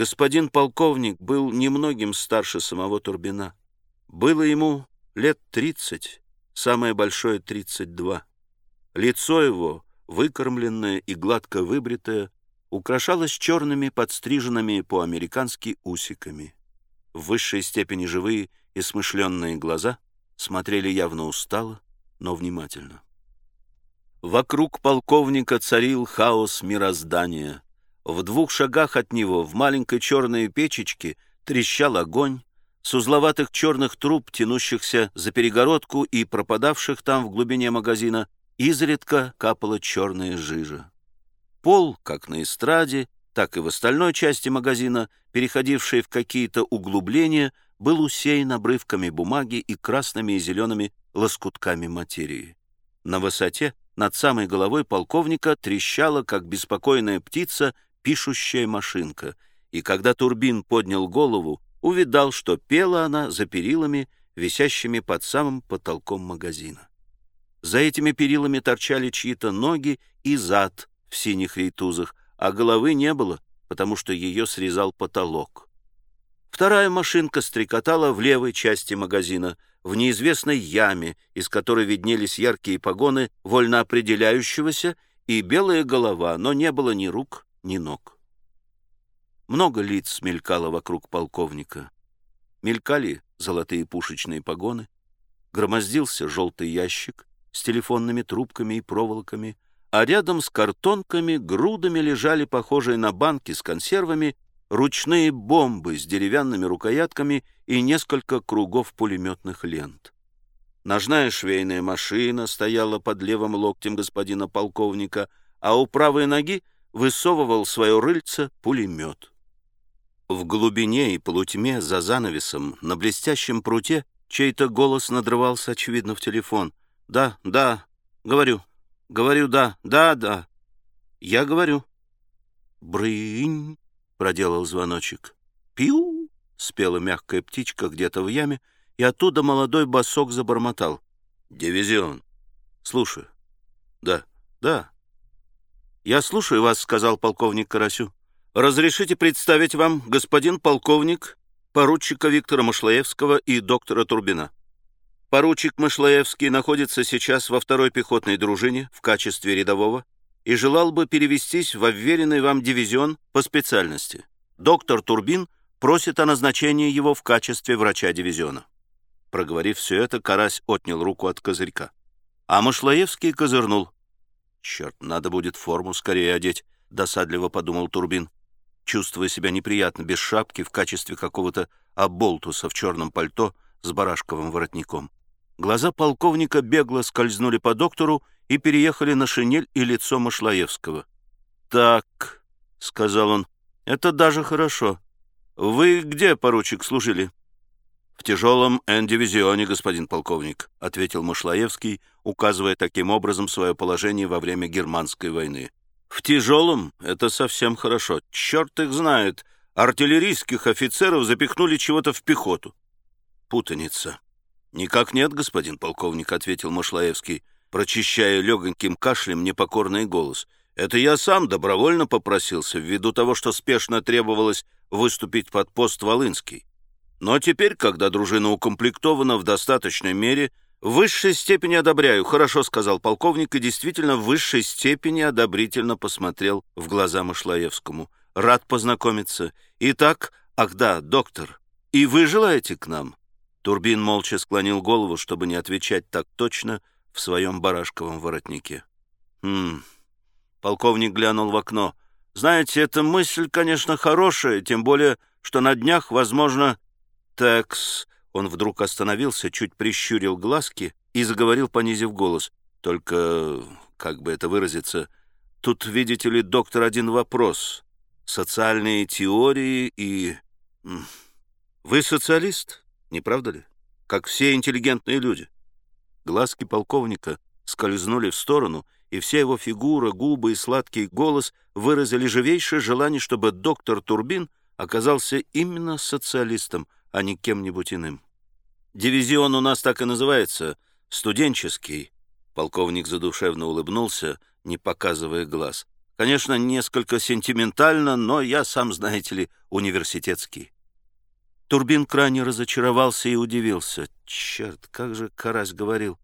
Господин полковник был немногим старше самого Турбина. Было ему лет тридцать, самое большое — тридцать два. Лицо его, выкормленное и гладко выбритое, украшалось черными подстриженными по-американски усиками. В высшей степени живые и смышленные глаза смотрели явно устало, но внимательно. Вокруг полковника царил хаос мироздания. В двух шагах от него, в маленькой черной печечке, трещал огонь, с узловатых черных труб, тянущихся за перегородку и пропадавших там в глубине магазина, изредка капала черная жижа. Пол, как на эстраде, так и в остальной части магазина, переходившей в какие-то углубления, был усеян обрывками бумаги и красными и зелеными лоскутками материи. На высоте над самой головой полковника трещала, как беспокойная птица, пишущая машинка, и когда Турбин поднял голову, увидал, что пела она за перилами, висящими под самым потолком магазина. За этими перилами торчали чьи-то ноги и зад в синих рейтузах, а головы не было, потому что ее срезал потолок. Вторая машинка стрекотала в левой части магазина — в неизвестной яме, из которой виднелись яркие погоны вольно определяющегося и белая голова, но не было ни рук, ни ног. Много лиц мелькало вокруг полковника. Мелькали золотые пушечные погоны, громоздился желтый ящик с телефонными трубками и проволоками, а рядом с картонками грудами лежали похожие на банки с консервами ручные бомбы с деревянными рукоятками и несколько кругов пулеметных лент. Ножная швейная машина стояла под левым локтем господина полковника, а у правой ноги высовывал свое рыльце пулемет. В глубине и полутьме за занавесом на блестящем пруте чей-то голос надрывался, очевидно, в телефон. «Да, да, говорю, говорю, да, да, да, я говорю». «Брынь!» проделал звоночек. «Пиу!» — спела мягкая птичка где-то в яме, и оттуда молодой босок забормотал. «Дивизион. Слушаю». «Да, да». «Я слушаю вас», — сказал полковник Карасю. «Разрешите представить вам господин полковник, поручика Виктора Мышлаевского и доктора Турбина». Поручик Мышлаевский находится сейчас во второй пехотной дружине в качестве рядового и желал бы перевестись в уверенный вам дивизион по специальности. Доктор Турбин просит о назначении его в качестве врача дивизиона. Проговорив все это, Карась отнял руку от козырька. А Машлаевский козырнул. «Черт, надо будет форму скорее одеть», — досадливо подумал Турбин, чувствуя себя неприятно, без шапки, в качестве какого-то оболтуса в черном пальто с барашковым воротником. Глаза полковника бегло скользнули по доктору и переехали на шинель и лицо Машлаевского. «Так», — сказал он, — «это даже хорошо. Вы где, поручик, служили?» «В тяжелом Н-дивизионе, господин полковник», — ответил Машлаевский, указывая таким образом свое положение во время Германской войны. «В тяжелом? Это совсем хорошо. Черт их знает. Артиллерийских офицеров запихнули чего-то в пехоту». «Путаница», «Никак нет, господин полковник», — ответил Машлаевский, прочищая легоньким кашлем непокорный голос. «Это я сам добровольно попросился, ввиду того, что спешно требовалось выступить под пост Волынский. Но теперь, когда дружина укомплектована в достаточной мере, в высшей степени одобряю, хорошо сказал полковник, и действительно в высшей степени одобрительно посмотрел в глаза Машлаевскому. Рад познакомиться. Итак, ах да, доктор, и вы желаете к нам?» Турбин молча склонил голову, чтобы не отвечать так точно в своем барашковом воротнике. «Хм...» Полковник глянул в окно. «Знаете, эта мысль, конечно, хорошая, тем более, что на днях, возможно...» «Такс...» Он вдруг остановился, чуть прищурил глазки и заговорил, понизив голос. «Только, как бы это выразиться, тут, видите ли, доктор, один вопрос. Социальные теории и... Вы социалист?» Не правда ли? Как все интеллигентные люди. Глазки полковника скользнули в сторону, и вся его фигура, губы и сладкий голос выразили живейшее желание, чтобы доктор Турбин оказался именно социалистом, а не кем-нибудь иным. «Дивизион у нас так и называется — студенческий». Полковник задушевно улыбнулся, не показывая глаз. Конечно, несколько сентиментально, но я сам, знаете ли, университетский. Турбин крайне разочаровался и удивился. Черт, как же Карась говорил.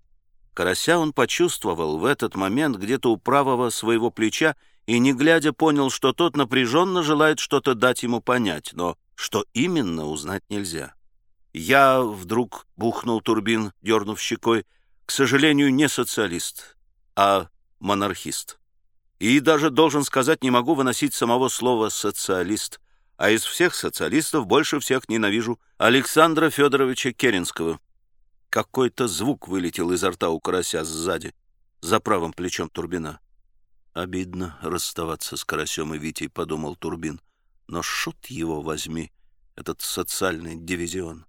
Карася он почувствовал в этот момент где-то у правого своего плеча и, не глядя, понял, что тот напряженно желает что-то дать ему понять, но что именно узнать нельзя. Я вдруг бухнул Турбин, дернув щекой, к сожалению, не социалист, а монархист. И даже, должен сказать, не могу выносить самого слова «социалист», а из всех социалистов больше всех ненавижу Александра Федоровича Керенского. Какой-то звук вылетел изо рта у карася сзади, за правым плечом Турбина. Обидно расставаться с карасем и Витей, подумал Турбин. Но шут его возьми, этот социальный дивизион.